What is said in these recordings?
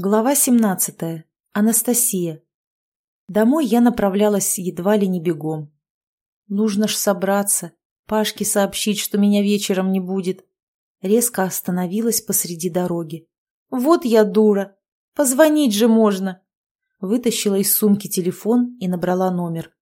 Глава 17. Анастасия. Домой я направлялась едва ли не бегом. Нужно ж собраться, Пашке сообщить, что меня вечером не будет. Резко остановилась посреди дороги. Вот я дура! Позвонить же можно! Вытащила из сумки телефон и набрала номер.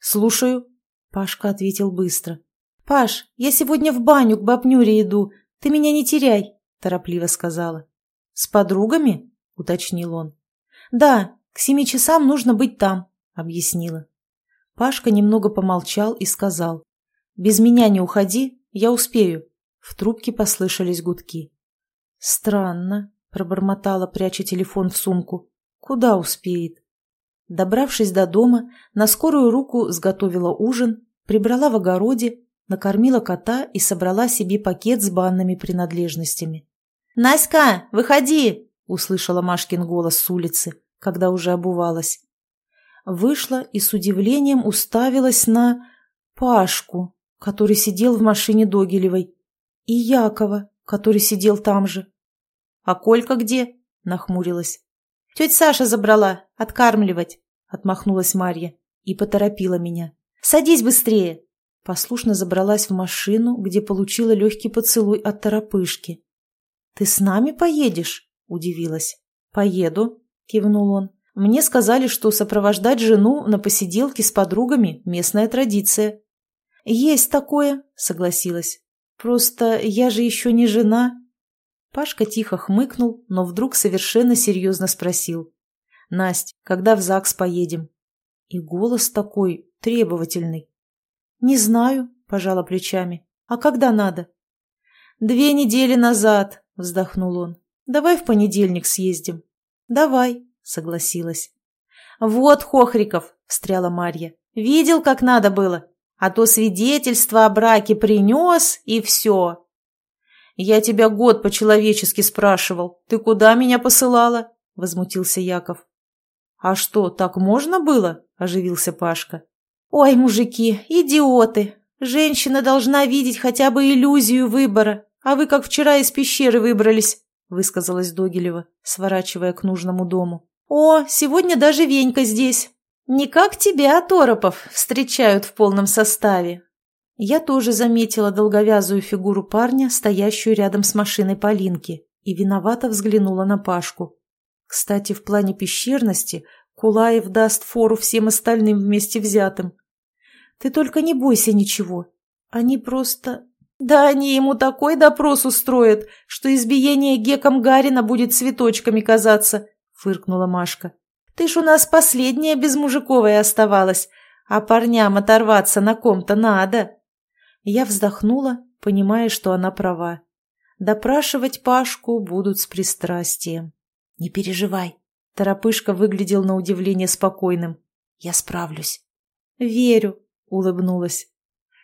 «Слушаю», — Пашка ответил быстро. «Паш, я сегодня в баню к бабнюре иду. Ты меня не теряй», — торопливо сказала. «С подругами?» — уточнил он. «Да, к семи часам нужно быть там», — объяснила. Пашка немного помолчал и сказал. «Без меня не уходи, я успею». В трубке послышались гудки. «Странно», — пробормотала, пряча телефон в сумку. «Куда успеет?» Добравшись до дома, на скорую руку сготовила ужин, прибрала в огороде, накормила кота и собрала себе пакет с банными принадлежностями. «Наська, выходи!» Услышала Машкин голос с улицы, когда уже обувалась. Вышла и с удивлением уставилась на Пашку, который сидел в машине Догилевой, и Якова, который сидел там же. — А Колька где? — нахмурилась. — Тетя Саша забрала, откармливать, — отмахнулась Марья и поторопила меня. — Садись быстрее! Послушно забралась в машину, где получила легкий поцелуй от торопышки. — Ты с нами поедешь? Удивилась. «Поеду», — кивнул он. «Мне сказали, что сопровождать жену на посиделке с подругами — местная традиция». «Есть такое», — согласилась. «Просто я же еще не жена». Пашка тихо хмыкнул, но вдруг совершенно серьезно спросил. «Насть, когда в ЗАГС поедем?» И голос такой требовательный. «Не знаю», — пожала плечами. «А когда надо?» «Две недели назад», — вздохнул он. Давай в понедельник съездим. Давай, согласилась. Вот, Хохриков, встряла Марья. Видел, как надо было? А то свидетельство о браке принес, и все. Я тебя год по-человечески спрашивал. Ты куда меня посылала? Возмутился Яков. А что, так можно было? Оживился Пашка. Ой, мужики, идиоты. Женщина должна видеть хотя бы иллюзию выбора. А вы как вчера из пещеры выбрались высказалась Догилева, сворачивая к нужному дому. «О, сегодня даже Венька здесь. Не как тебя, Торопов, встречают в полном составе». Я тоже заметила долговязую фигуру парня, стоящую рядом с машиной Полинки, и виновато взглянула на Пашку. Кстати, в плане пещерности Кулаев даст фору всем остальным вместе взятым. Ты только не бойся ничего. Они просто да они ему такой допрос устроят, что избиение геком Гарина будет цветочками казаться, фыркнула Машка. Ты ж у нас последняя безмужиковая оставалась, а парням оторваться на ком-то надо. Я вздохнула, понимая, что она права. Допрашивать Пашку будут с пристрастием. Не переживай. Торопышка выглядел на удивление спокойным. Я справлюсь. Верю, улыбнулась.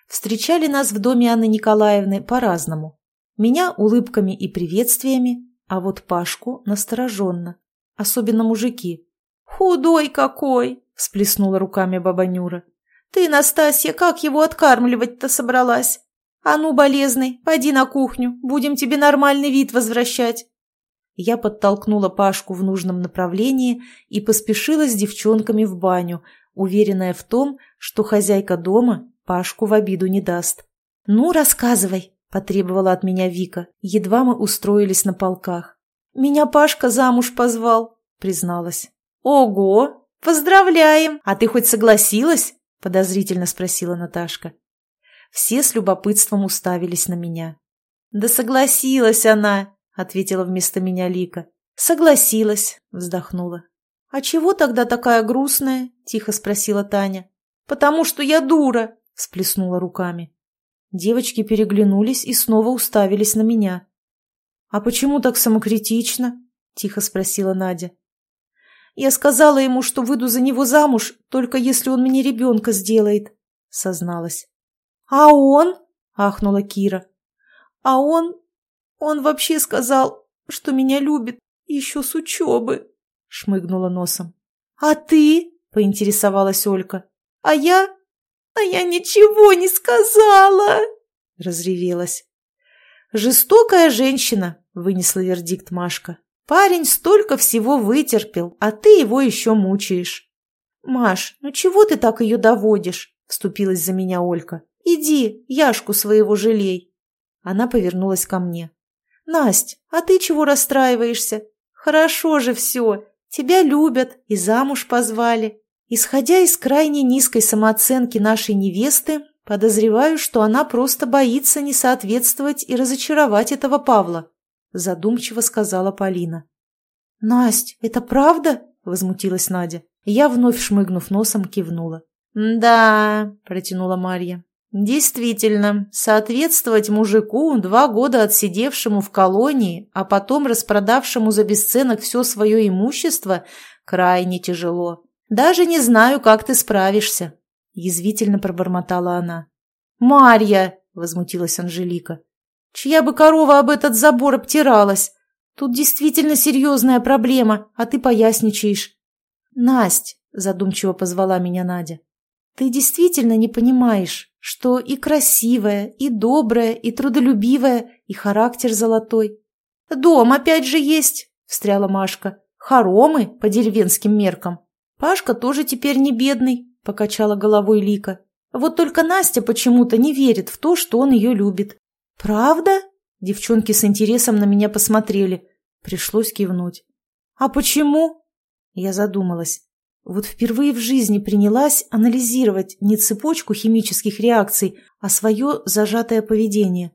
Встречали нас в доме Анны Николаевны по-разному. Меня улыбками и приветствиями, а вот Пашку настороженно. Особенно мужики. «Худой какой!» – всплеснула руками баба Нюра. «Ты, Настасья, как его откармливать-то собралась? А ну, болезный, пойди на кухню, будем тебе нормальный вид возвращать». Я подтолкнула Пашку в нужном направлении и поспешила с девчонками в баню, уверенная в том, что хозяйка дома Пашку в обиду не даст. «Ну, рассказывай», — потребовала от меня Вика. Едва мы устроились на полках. «Меня Пашка замуж позвал», — призналась. «Ого! Поздравляем! А ты хоть согласилась?» — подозрительно спросила Наташка. Все с любопытством уставились на меня. «Да согласилась она», — ответила вместо меня Лика. «Согласилась», — вздохнула. «А чего тогда такая грустная?» — тихо спросила Таня. «Потому что я дура», всплеснула руками. Девочки переглянулись и снова уставились на меня. «А почему так самокритично?» – тихо спросила Надя. «Я сказала ему, что выйду за него замуж, только если он мне ребенка сделает», – созналась. «А он?» – ахнула Кира. «А он... он вообще сказал, что меня любит еще с учебы», – шмыгнула носом. «А ты?» – поинтересовалась Олька. «А я «А я ничего не сказала!» — разревелась. «Жестокая женщина!» — вынесла вердикт Машка. Парень столько всего вытерпел, а ты его еще мучаешь. Маш, ну чего ты так ее доводишь? Вступилась за меня Олька. Иди, Яшку своего жалей. Она повернулась ко мне. Насть, а ты чего расстраиваешься? Хорошо же все. Тебя любят и замуж позвали. Исходя из крайне низкой самооценки нашей невесты, подозреваю, что она просто боится не соответствовать и разочаровать этого Павла задумчиво сказала Полина. «Насть, это правда?» – возмутилась Надя. Я, вновь шмыгнув носом, кивнула. «Да», – протянула Марья. «Действительно, соответствовать мужику, два года отсидевшему в колонии, а потом распродавшему за бесценок все свое имущество, крайне тяжело. Даже не знаю, как ты справишься», – язвительно пробормотала она. «Марья!» – возмутилась Анжелика. Чья бы корова об этот забор обтиралась? Тут действительно серьезная проблема, а ты поясничаешь. Насть, задумчиво позвала меня Надя, ты действительно не понимаешь, что и красивая, и добрая, и трудолюбивая, и характер золотой. Дом опять же есть, встряла Машка. Хоромы по деревенским меркам. Пашка тоже теперь не бедный, покачала головой Лика. Вот только Настя почему-то не верит в то, что он ее любит. «Правда?» Девчонки с интересом на меня посмотрели. Пришлось кивнуть. «А почему?» Я задумалась. Вот впервые в жизни принялась анализировать не цепочку химических реакций, а свое зажатое поведение.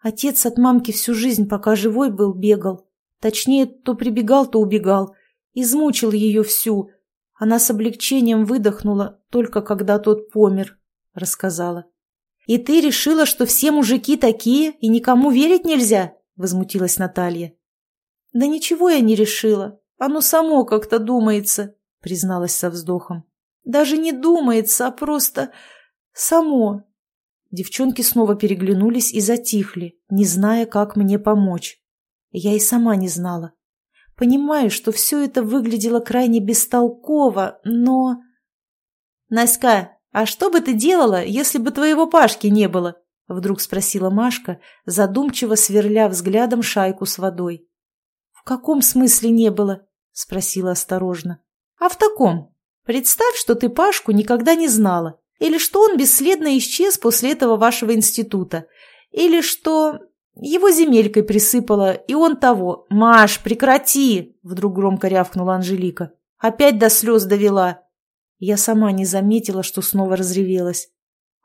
Отец от мамки всю жизнь, пока живой был, бегал. Точнее, то прибегал, то убегал. Измучил ее всю. Она с облегчением выдохнула, только когда тот помер, рассказала. «И ты решила, что все мужики такие, и никому верить нельзя?» – возмутилась Наталья. «Да ничего я не решила. Оно само как-то думается», – призналась со вздохом. «Даже не думается, а просто само». Девчонки снова переглянулись и затихли, не зная, как мне помочь. Я и сама не знала. Понимаю, что все это выглядело крайне бестолково, но... «Наська, «А что бы ты делала, если бы твоего Пашки не было?» — вдруг спросила Машка, задумчиво сверля взглядом шайку с водой. «В каком смысле не было?» — спросила осторожно. «А в таком. Представь, что ты Пашку никогда не знала. Или что он бесследно исчез после этого вашего института. Или что его земелькой присыпало, и он того. «Маш, прекрати!» — вдруг громко рявкнула Анжелика. «Опять до слез довела. Я сама не заметила, что снова разревелась.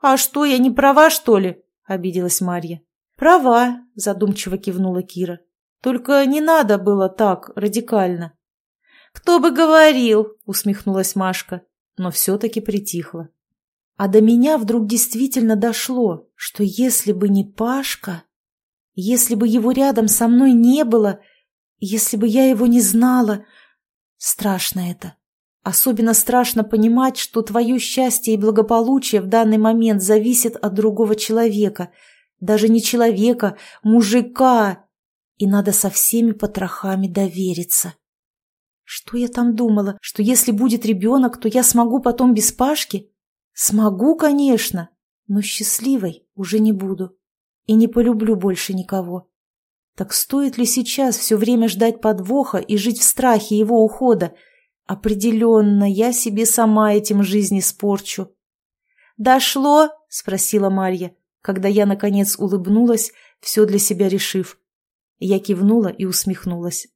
«А что, я не права, что ли?» – обиделась Марья. «Права», – задумчиво кивнула Кира. «Только не надо было так, радикально». «Кто бы говорил!» – усмехнулась Машка, но все-таки притихла. А до меня вдруг действительно дошло, что если бы не Пашка, если бы его рядом со мной не было, если бы я его не знала... Страшно это. Особенно страшно понимать, что твое счастье и благополучие в данный момент зависит от другого человека. Даже не человека, мужика. И надо со всеми потрохами довериться. Что я там думала? Что если будет ребенок, то я смогу потом без Пашки? Смогу, конечно, но счастливой уже не буду. И не полюблю больше никого. Так стоит ли сейчас все время ждать подвоха и жить в страхе его ухода, Определенно, я себе сама этим жизнь испорчу. «Дошло?» — спросила Марья, когда я, наконец, улыбнулась, все для себя решив. Я кивнула и усмехнулась.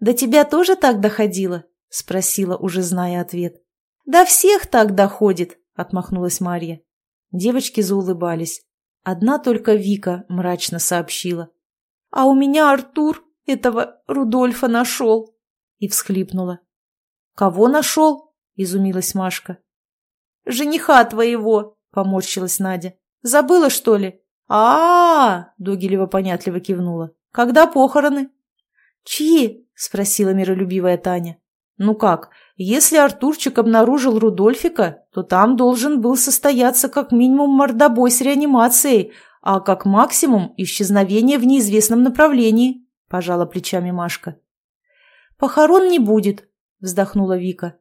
«До тебя тоже так доходило?» — спросила, уже зная ответ. «Да всех так доходит!» — отмахнулась Марья. Девочки заулыбались. Одна только Вика мрачно сообщила. «А у меня Артур этого Рудольфа нашел!» и всхлипнула. «Кого нашел?» – изумилась Машка. «Жениха твоего!» – поморщилась Надя. «Забыла, что ли?» а, -а, -а Догилева понятливо кивнула. «Когда похороны?» «Чьи?» – спросила миролюбивая Таня. «Ну как, если Артурчик обнаружил Рудольфика, то там должен был состояться как минимум мордобой с реанимацией, а как максимум исчезновение в неизвестном направлении», – пожала плечами Машка. «Похорон не будет», вздохнула Вика.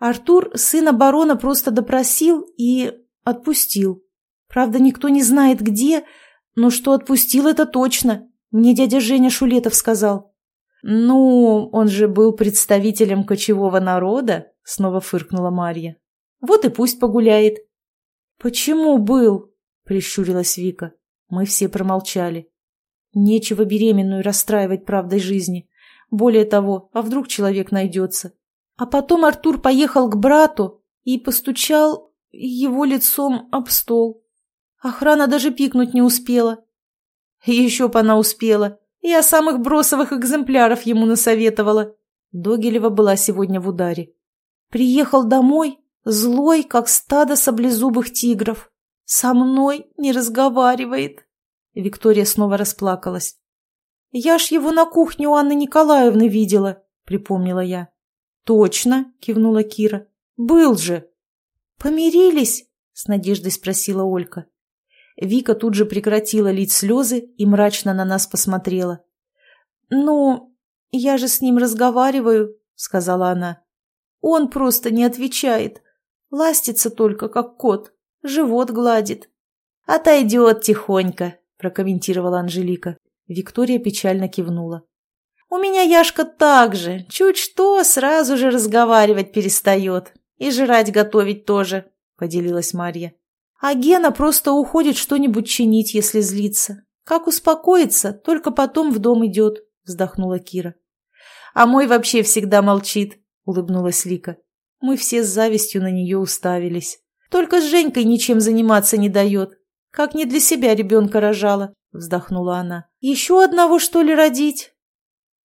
Артур сына барона просто допросил и отпустил. Правда, никто не знает где, но что отпустил это точно. Мне дядя Женя Шулетов сказал. «Ну, он же был представителем кочевого народа», — снова фыркнула Марья. «Вот и пусть погуляет». «Почему был?» — прищурилась Вика. Мы все промолчали. Нечего беременную расстраивать правдой жизни. Более того, а вдруг человек найдется? А потом Артур поехал к брату и постучал его лицом об стол. Охрана даже пикнуть не успела. Еще б она успела. Я самых бросовых экземпляров ему насоветовала. Догилева была сегодня в ударе. Приехал домой, злой, как стадо саблезубых тигров. Со мной не разговаривает. Виктория снова расплакалась. «Я ж его на кухне у Анны Николаевны видела», — припомнила я. «Точно», — кивнула Кира. «Был же». «Помирились?» — с надеждой спросила Олька. Вика тут же прекратила лить слезы и мрачно на нас посмотрела. «Ну, я же с ним разговариваю», — сказала она. «Он просто не отвечает. Ластится только, как кот, живот гладит». «Отойдет тихонько», — прокомментировала Анжелика. Виктория печально кивнула. «У меня Яшка так же. Чуть что, сразу же разговаривать перестает. И жрать готовить тоже», — поделилась Марья. А Гена просто уходит что-нибудь чинить, если злится. Как успокоится, только потом в дом идет, вздохнула Кира. А мой вообще всегда молчит, улыбнулась Лика. Мы все с завистью на нее уставились. Только с Женькой ничем заниматься не дает. Как не для себя ребенка рожала, вздохнула она. Еще одного, что ли, родить?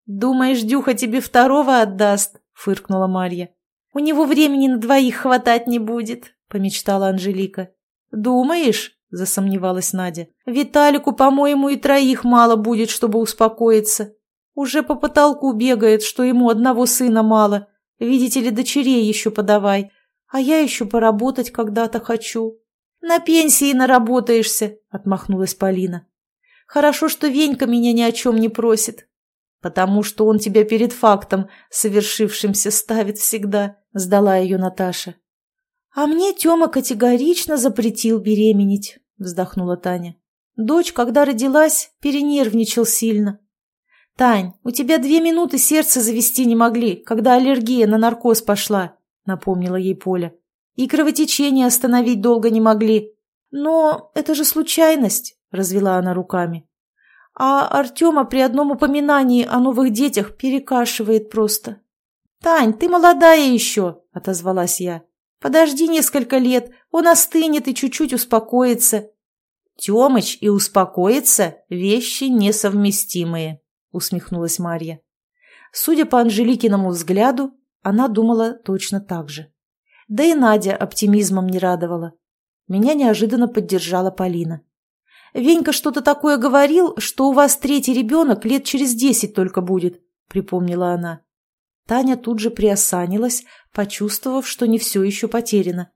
Думаешь, Дюха тебе второго отдаст? фыркнула Марья. У него времени на двоих хватать не будет, помечтала Анжелика. «Думаешь?» – засомневалась Надя. «Виталику, по-моему, и троих мало будет, чтобы успокоиться. Уже по потолку бегает, что ему одного сына мало. Видите ли, дочерей еще подавай. А я еще поработать когда-то хочу». «На пенсии наработаешься», – отмахнулась Полина. «Хорошо, что Венька меня ни о чем не просит, потому что он тебя перед фактом, совершившимся, ставит всегда», – сдала ее Наташа. «А мне Тёма категорично запретил беременеть», — вздохнула Таня. «Дочь, когда родилась, перенервничал сильно». «Тань, у тебя две минуты сердце завести не могли, когда аллергия на наркоз пошла», — напомнила ей Поля. «И кровотечение остановить долго не могли». «Но это же случайность», — развела она руками. «А Артема при одном упоминании о новых детях перекашивает просто». «Тань, ты молодая еще», — отозвалась я. Подожди несколько лет, он остынет и чуть-чуть успокоится. Темыч и успокоиться – вещи несовместимые, усмехнулась Марья. Судя по Анжеликиному взгляду, она думала точно так же. Да и Надя оптимизмом не радовала. Меня неожиданно поддержала Полина. «Венька что-то такое говорил, что у вас третий ребенок лет через десять только будет», — припомнила она. Таня тут же приосанилась, почувствовав, что не все еще потеряно.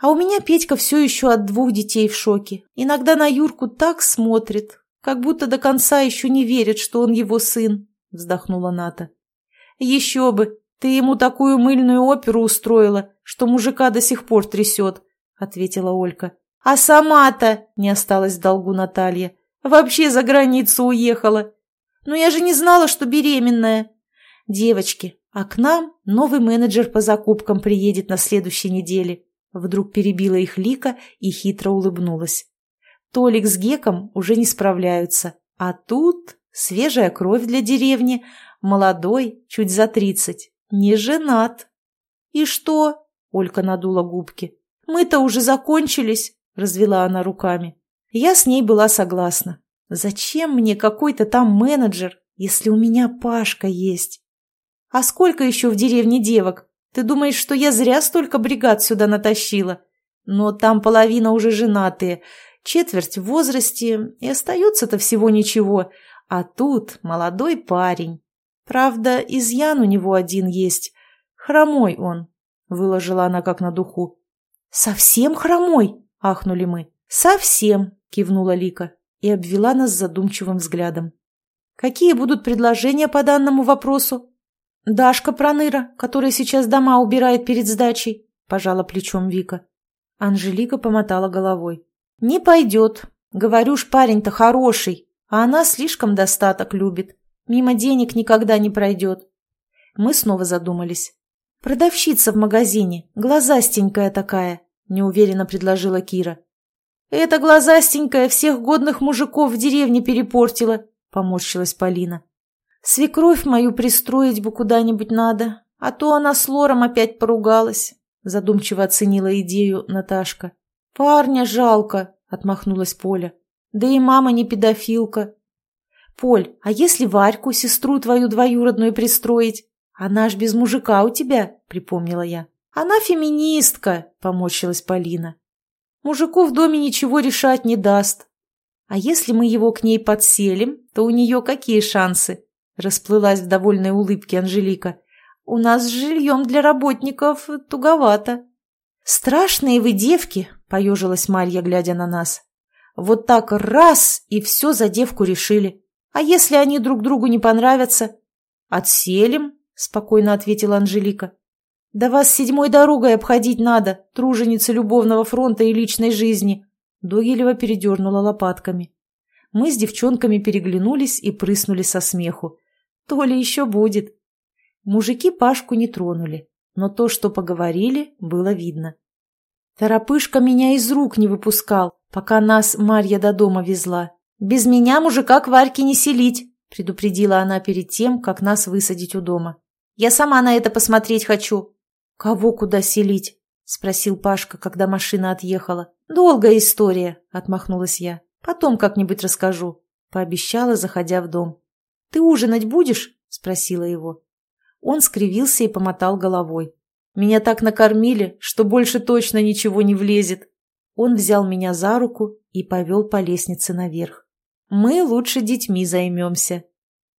А у меня Петька все еще от двух детей в шоке. Иногда на Юрку так смотрит, как будто до конца еще не верит, что он его сын, — вздохнула Ната. Еще бы, ты ему такую мыльную оперу устроила, что мужика до сих пор трясет, — ответила Олька. А сама-то, — не осталась в долгу Наталья, — вообще за границу уехала. Но я же не знала, что беременная. Девочки, а к нам новый менеджер по закупкам приедет на следующей неделе. Вдруг перебила их Лика и хитро улыбнулась. Толик с Геком уже не справляются. А тут свежая кровь для деревни, молодой, чуть за тридцать, не женат. «И что?» — Олька надула губки. «Мы-то уже закончились», — развела она руками. Я с ней была согласна. «Зачем мне какой-то там менеджер, если у меня Пашка есть?» А сколько еще в деревне девок? Ты думаешь, что я зря столько бригад сюда натащила? Но там половина уже женатые, четверть в возрасте, и остается-то всего ничего. А тут молодой парень. Правда, изъян у него один есть. Хромой он, — выложила она как на духу. «Совсем хромой?» — ахнули мы. «Совсем», — кивнула Лика и обвела нас задумчивым взглядом. «Какие будут предложения по данному вопросу?» «Дашка Проныра, которая сейчас дома убирает перед сдачей», – пожала плечом Вика. Анжелика помотала головой. «Не пойдет. Говорю ж, парень-то хороший, а она слишком достаток любит. Мимо денег никогда не пройдет. Мы снова задумались. «Продавщица в магазине, глазастенькая такая», — неуверенно предложила Кира. «Эта глазастенькая всех годных мужиков в деревне перепортила», — поморщилась Полина. «Свекровь мою пристроить бы куда-нибудь надо, а то она с Лором опять поругалась», — задумчиво оценила идею Наташка. «Парня жалко», — отмахнулась Поля. «Да и мама не педофилка». «Поль, а если Варьку, сестру твою двоюродную, пристроить? Она ж без мужика у тебя», — припомнила я. «Она феминистка», — поморщилась Полина. «Мужику в доме ничего решать не даст». «А если мы его к ней подселим, то у нее какие шансы?» — расплылась в довольной улыбке Анжелика. «У нас с жильем для работников туговато». «Страшные вы девки!» — поежилась Марья, глядя на нас. «Вот так раз, и все за девку решили. А если они друг другу не понравятся?» «Отселим», — спокойно ответила Анжелика. «Да вас седьмой дорогой обходить надо, труженица любовного фронта и личной жизни!» Догилева передернула лопатками. Мы с девчонками переглянулись и прыснули со смеху. То ли еще будет. Мужики Пашку не тронули, но то, что поговорили, было видно. Торопышка меня из рук не выпускал, пока нас Марья до дома везла. «Без меня мужика к Варьке не селить», — предупредила она перед тем, как нас высадить у дома. «Я сама на это посмотреть хочу». «Кого куда селить?» — спросил Пашка, когда машина отъехала. «Долгая история», — отмахнулась я. «Потом как-нибудь расскажу», — пообещала, заходя в дом. «Ты ужинать будешь?» — спросила его. Он скривился и помотал головой. «Меня так накормили, что больше точно ничего не влезет». Он взял меня за руку и повел по лестнице наверх. «Мы лучше детьми займемся».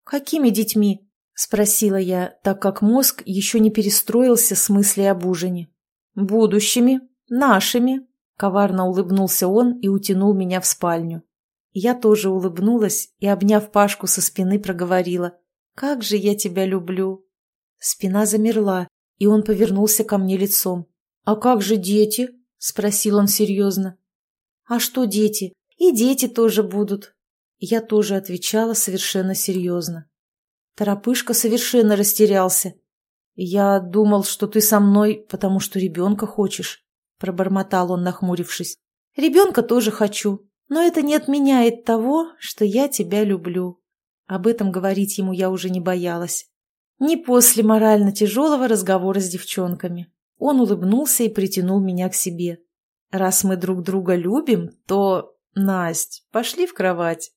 «Какими детьми?» — спросила я, так как мозг еще не перестроился с мыслей об ужине. «Будущими, нашими», — коварно улыбнулся он и утянул меня в спальню. Я тоже улыбнулась и, обняв Пашку со спины, проговорила. «Как же я тебя люблю!» Спина замерла, и он повернулся ко мне лицом. «А как же дети?» – спросил он серьезно. «А что дети? И дети тоже будут». Я тоже отвечала совершенно серьезно. Торопышка совершенно растерялся. «Я думал, что ты со мной, потому что ребенка хочешь», – пробормотал он, нахмурившись. «Ребенка тоже хочу, но это не отменяет того, что я тебя люблю». Об этом говорить ему я уже не боялась. Не после морально тяжелого разговора с девчонками. Он улыбнулся и притянул меня к себе. «Раз мы друг друга любим, то... Насть, пошли в кровать».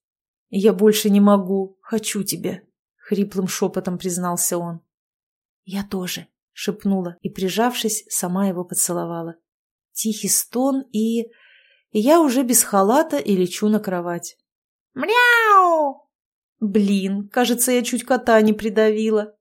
«Я больше не могу. Хочу тебя», — хриплым шепотом признался он. «Я тоже», — шепнула и, прижавшись, сама его поцеловала. Тихий стон и... и я уже без халата и лечу на кровать. «Мяу!» Блин, кажется, я чуть кота не придавила.